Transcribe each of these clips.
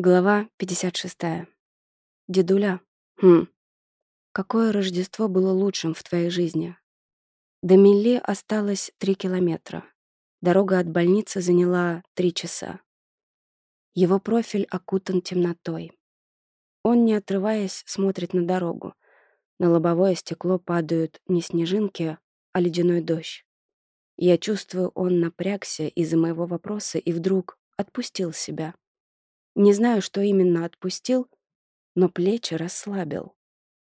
Глава 56. Дедуля. Хм. Какое Рождество было лучшим в твоей жизни? До Милли осталось три километра. Дорога от больницы заняла три часа. Его профиль окутан темнотой. Он, не отрываясь, смотрит на дорогу. На лобовое стекло падают не снежинки, а ледяной дождь. Я чувствую, он напрягся из-за моего вопроса и вдруг отпустил себя. Не знаю, что именно отпустил, но плечи расслабил.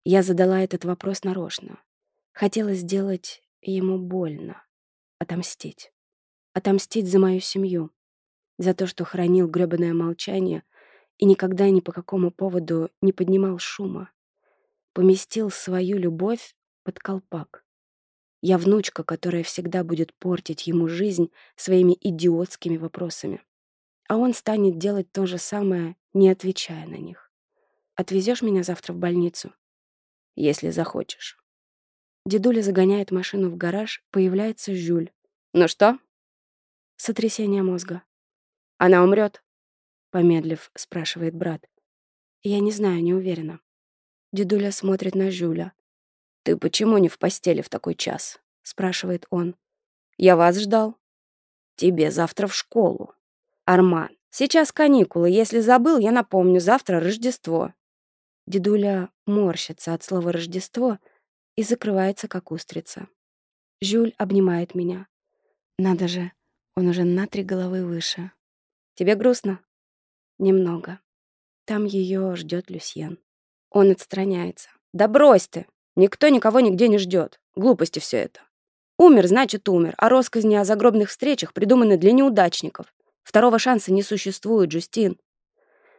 Я задала этот вопрос нарочно. Хотела сделать ему больно. Отомстить. Отомстить за мою семью. За то, что хранил грёбаное молчание и никогда ни по какому поводу не поднимал шума. Поместил свою любовь под колпак. Я внучка, которая всегда будет портить ему жизнь своими идиотскими вопросами а он станет делать то же самое, не отвечая на них. Отвезешь меня завтра в больницу? Если захочешь. Дедуля загоняет машину в гараж, появляется Жюль. Ну что? Сотрясение мозга. Она умрет? Помедлив, спрашивает брат. Я не знаю, не уверена. Дедуля смотрит на Жюля. «Ты почему не в постели в такой час?» — спрашивает он. «Я вас ждал. Тебе завтра в школу». Арман. Сейчас каникулы. Если забыл, я напомню, завтра Рождество. Дедуля морщится от слова «Рождество» и закрывается, как устрица. Жюль обнимает меня. Надо же, он уже на три головы выше. Тебе грустно? Немного. Там ее ждет Люсьен. Он отстраняется. Да брось ты! Никто никого нигде не ждет. Глупости все это. Умер, значит, умер, а росказни о загробных встречах придуманы для неудачников. Второго шанса не существует, Джустин.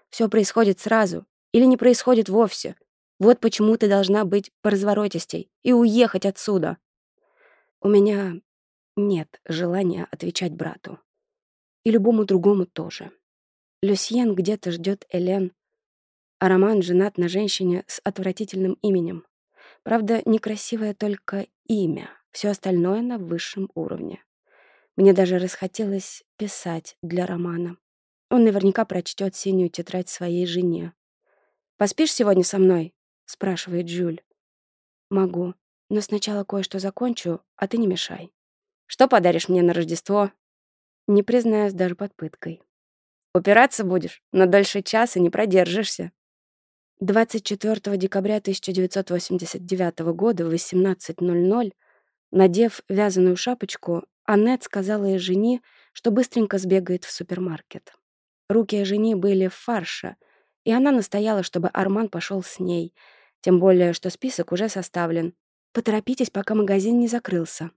Все происходит сразу или не происходит вовсе. Вот почему ты должна быть поразворотистей и уехать отсюда. У меня нет желания отвечать брату. И любому другому тоже. Люсьен где-то ждет Элен, а Роман женат на женщине с отвратительным именем. Правда, некрасивое только имя, все остальное на высшем уровне. Мне даже расхотелось писать для романа. Он наверняка прочтет синюю тетрадь своей жене. «Поспишь сегодня со мной?» — спрашивает Джуль. «Могу, но сначала кое-что закончу, а ты не мешай». «Что подаришь мне на Рождество?» Не признаюсь даже под пыткой. «Упираться будешь, но дольше часа не продержишься». 24 декабря 1989 года в 18.00, надев вязаную шапочку, Аннет сказала Эжени, что быстренько сбегает в супермаркет. Руки Эжени были в фарше, и она настояла, чтобы Арман пошел с ней, тем более, что список уже составлен. Поторопитесь, пока магазин не закрылся.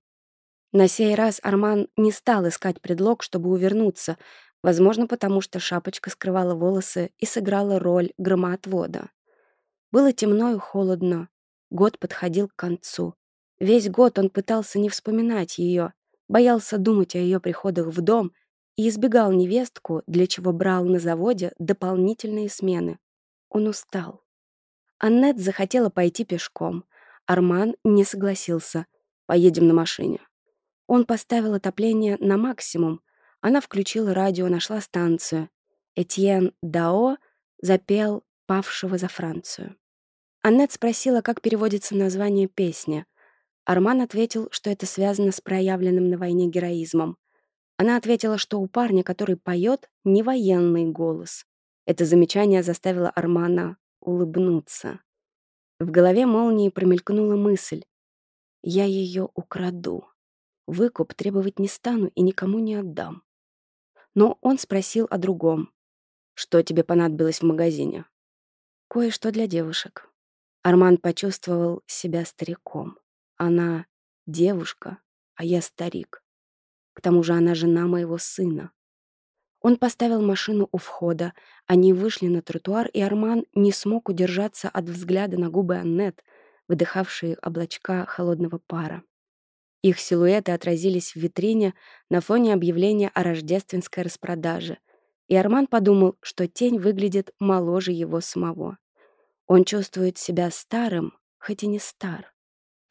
На сей раз Арман не стал искать предлог, чтобы увернуться, возможно, потому что шапочка скрывала волосы и сыграла роль громоотвода. Было темно и холодно. Год подходил к концу. Весь год он пытался не вспоминать ее, боялся думать о ее приходах в дом и избегал невестку, для чего брал на заводе дополнительные смены. Он устал. Аннет захотела пойти пешком. Арман не согласился. «Поедем на машине». Он поставил отопление на максимум. Она включила радио, нашла станцию. Этьен Дао запел «Павшего за Францию». Аннет спросила, как переводится название песни. Арман ответил, что это связано с проявленным на войне героизмом. Она ответила, что у парня, который поет, не военный голос. Это замечание заставило Армана улыбнуться. В голове молнии промелькнула мысль. «Я ее украду. Выкуп требовать не стану и никому не отдам». Но он спросил о другом. «Что тебе понадобилось в магазине?» «Кое-что для девушек». Арман почувствовал себя стариком. Она девушка, а я старик. К тому же она жена моего сына. Он поставил машину у входа, они вышли на тротуар, и Арман не смог удержаться от взгляда на губы Аннет, выдыхавшие облачка холодного пара. Их силуэты отразились в витрине на фоне объявления о рождественской распродаже, и Арман подумал, что тень выглядит моложе его самого. Он чувствует себя старым, хоть и не стар.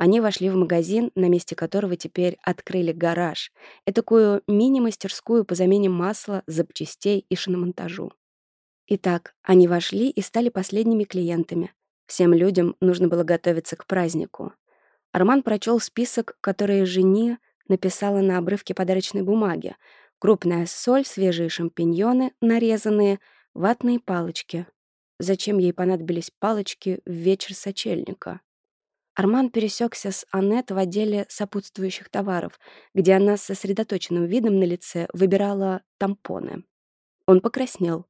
Они вошли в магазин, на месте которого теперь открыли гараж, этакую мини-мастерскую по замене масла, запчастей и шиномонтажу. Итак, они вошли и стали последними клиентами. Всем людям нужно было готовиться к празднику. Арман прочел список, который жени написала на обрывке подарочной бумаги. Крупная соль, свежие шампиньоны, нарезанные, ватные палочки. Зачем ей понадобились палочки в вечер сочельника? Арман пересекся с Аннет в отделе сопутствующих товаров, где она с сосредоточенным видом на лице выбирала тампоны. Он покраснел.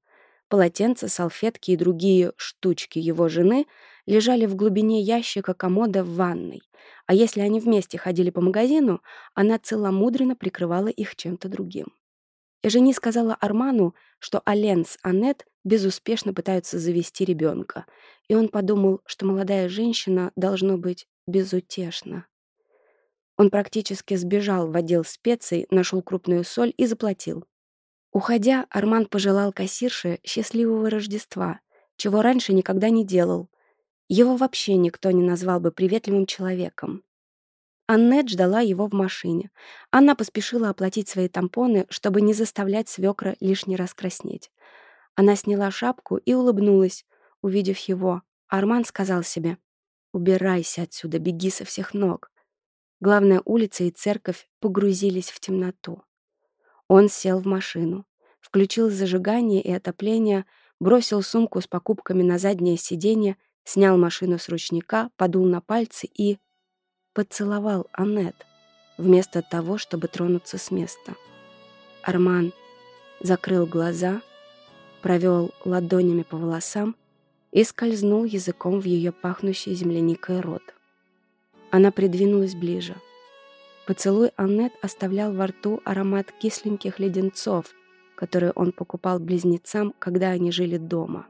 Полотенца, салфетки и другие штучки его жены лежали в глубине ящика комода в ванной, а если они вместе ходили по магазину, она целомудренно прикрывала их чем-то другим. Эжени сказала Арману, что Ален с Аннет безуспешно пытаются завести ребенка, и он подумал, что молодая женщина должно быть безутешна. Он практически сбежал в отдел специй, нашел крупную соль и заплатил. Уходя, Арман пожелал кассирше счастливого Рождества, чего раньше никогда не делал. Его вообще никто не назвал бы приветливым человеком. Аннет ждала его в машине. Она поспешила оплатить свои тампоны, чтобы не заставлять свекра лишний раз краснеть. Она сняла шапку и улыбнулась, увидев его. Арман сказал себе, «Убирайся отсюда, беги со всех ног». Главная улица и церковь погрузились в темноту. Он сел в машину, включил зажигание и отопление, бросил сумку с покупками на заднее сиденье, снял машину с ручника, подул на пальцы и... поцеловал Аннет, вместо того, чтобы тронуться с места. Арман закрыл глаза — провел ладонями по волосам и скользнул языком в ее пахнущий земляникой рот. Она придвинулась ближе. Поцелуй Аннет оставлял во рту аромат кисленьких леденцов, которые он покупал близнецам, когда они жили дома.